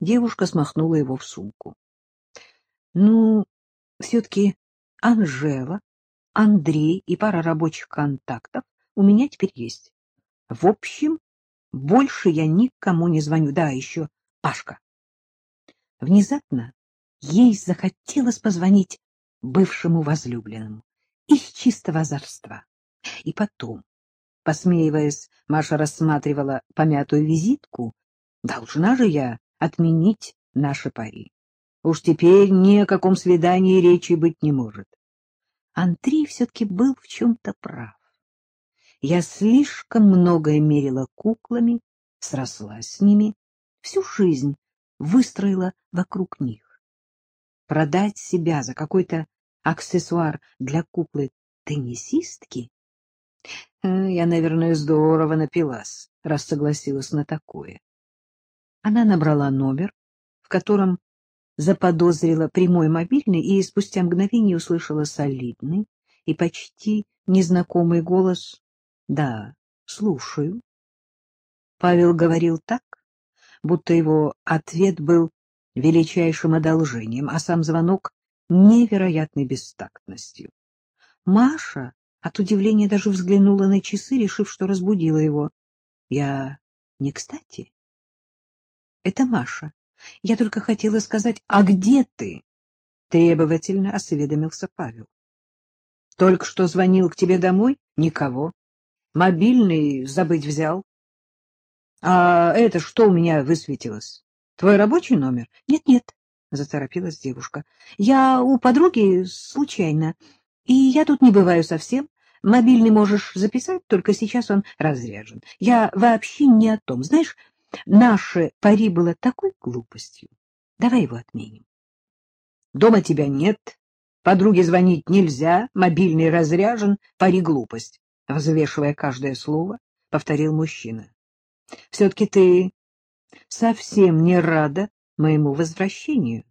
Девушка смахнула его в сумку. — Ну, все-таки Анжела, Андрей и пара рабочих контактов у меня теперь есть. В общем, больше я никому не звоню. Да, еще Пашка. Внезапно ей захотелось позвонить бывшему возлюбленному из чистого озорства. И потом, посмеиваясь, Маша рассматривала помятую визитку. Должна же я отменить наши пари. Уж теперь ни о каком свидании речи быть не может. Андрей все-таки был в чем-то прав. Я слишком многое мерила куклами, срослась с ними, всю жизнь выстроила вокруг них. Продать себя за какой-то аксессуар для куклы-теннисистки? Э, я, наверное, здорово напилась, раз согласилась на такое. Она набрала номер, в котором заподозрила прямой мобильный и спустя мгновение услышала солидный и почти незнакомый голос да, слушаю. Павел говорил так, будто его ответ был величайшим одолжением, а сам звонок — невероятной бестактностью. Маша от удивления даже взглянула на часы, решив, что разбудила его. — Я не кстати? — Это Маша. Я только хотела сказать, а где ты? — требовательно осведомился Павел. — Только что звонил к тебе домой? Никого. Мобильный забыть взял. — А это что у меня высветилось? Твой рабочий номер? Нет, — Нет-нет, — заторопилась девушка. — Я у подруги случайно, и я тут не бываю совсем. Мобильный можешь записать, только сейчас он разряжен. Я вообще не о том. Знаешь, наше пари было такой глупостью. Давай его отменим. Дома тебя нет, подруге звонить нельзя, мобильный разряжен, пари глупость взвешивая каждое слово, повторил мужчина. — Все-таки ты совсем не рада моему возвращению.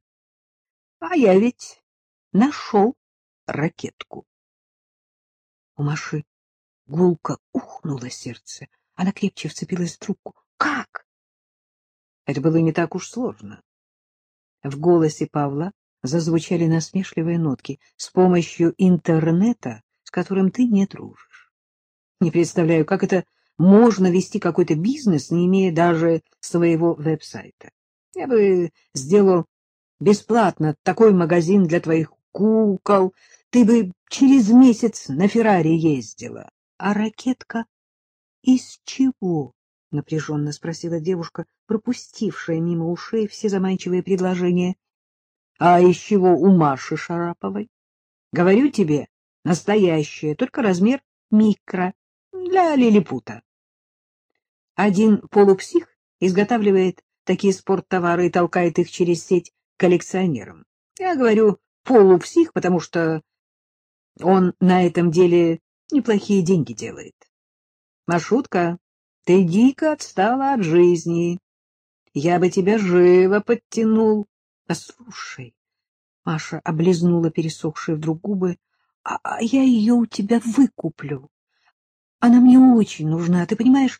А я ведь нашел ракетку. У Маши гулко ухнуло сердце. Она крепче вцепилась в трубку. — Как? Это было не так уж сложно. В голосе Павла зазвучали насмешливые нотки. С помощью интернета, с которым ты не дружишь. Не представляю, как это можно вести какой-то бизнес, не имея даже своего веб-сайта. Я бы сделал бесплатно такой магазин для твоих кукол. Ты бы через месяц на Феррари ездила. А ракетка из чего? — напряженно спросила девушка, пропустившая мимо ушей все заманчивые предложения. — А из чего у Маши Шараповой? — Говорю тебе, настоящее, только размер микро для лилипута. Один полупсих изготавливает такие спорттовары и толкает их через сеть коллекционерам. Я говорю полупсих, потому что он на этом деле неплохие деньги делает. Машутка, ты дико отстала от жизни. Я бы тебя живо подтянул. Послушай, Маша облизнула пересохшие вдруг губы, а, а я ее у тебя выкуплю. Она мне очень нужна, ты понимаешь?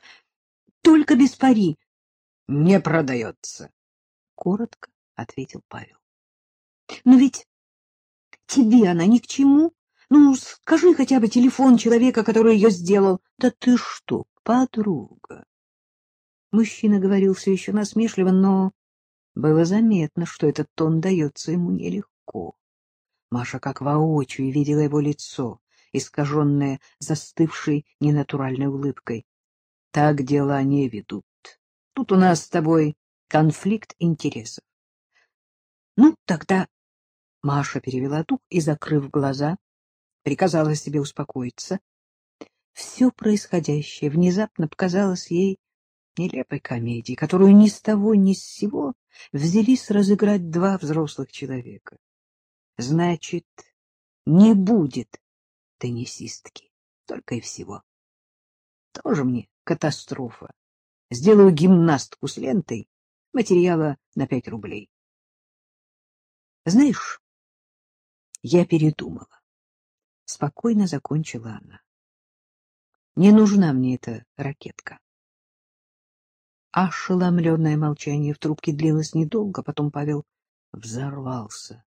Только без пари. — Не продается, — коротко ответил Павел. — Но ведь тебе она ни к чему. Ну, скажи хотя бы телефон человека, который ее сделал. Да ты что, подруга? Мужчина говорил все еще насмешливо, но было заметно, что этот тон дается ему нелегко. Маша как воочию видела его лицо искаженное застывшей ненатуральной улыбкой. — Так дела не ведут. Тут у нас с тобой конфликт интересов. — Ну, тогда Маша перевела дух и, закрыв глаза, приказала себе успокоиться. Все происходящее внезапно показалось ей нелепой комедией, которую ни с того ни с сего взялись разыграть два взрослых человека. Значит, не будет теннисистки. Только и всего. Тоже мне катастрофа. Сделаю гимнастку с лентой, материала на пять рублей. Знаешь, я передумала. Спокойно закончила она. Не нужна мне эта ракетка. Ошеломленное молчание в трубке длилось недолго, потом Павел взорвался.